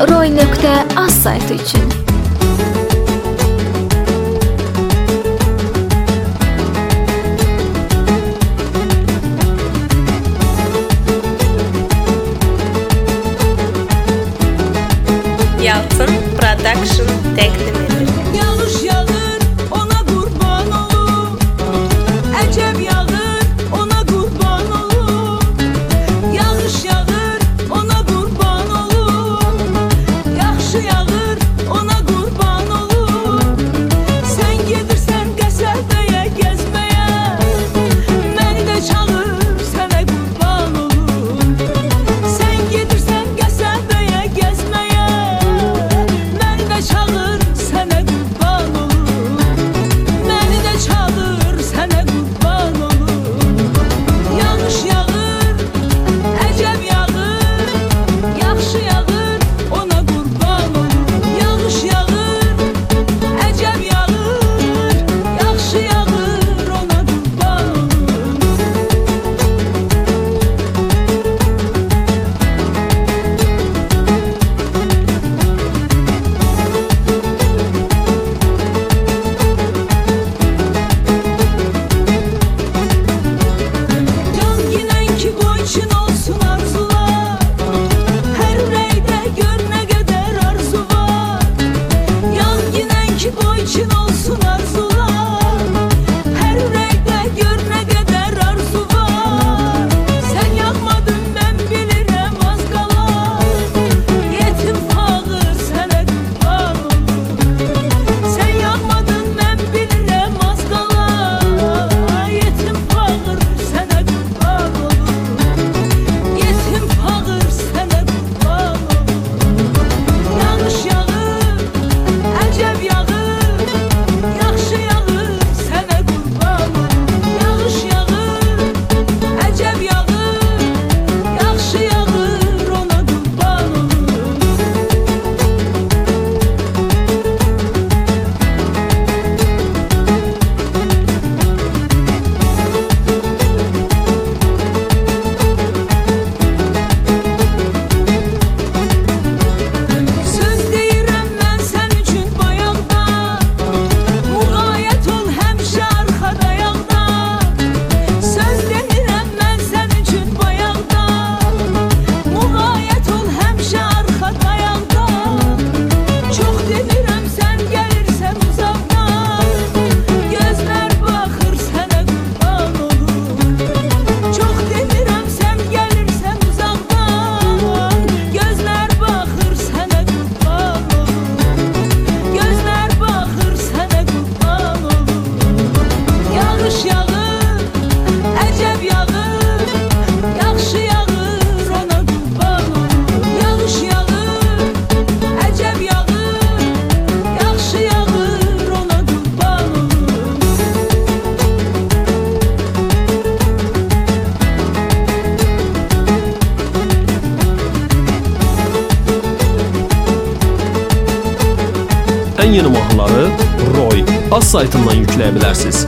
roy.az saytı üçün. Başına ən yeni mahnıları Roy az saytından yükləyə bilərsiniz.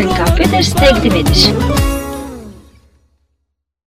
The kafedir, sevdim ediş.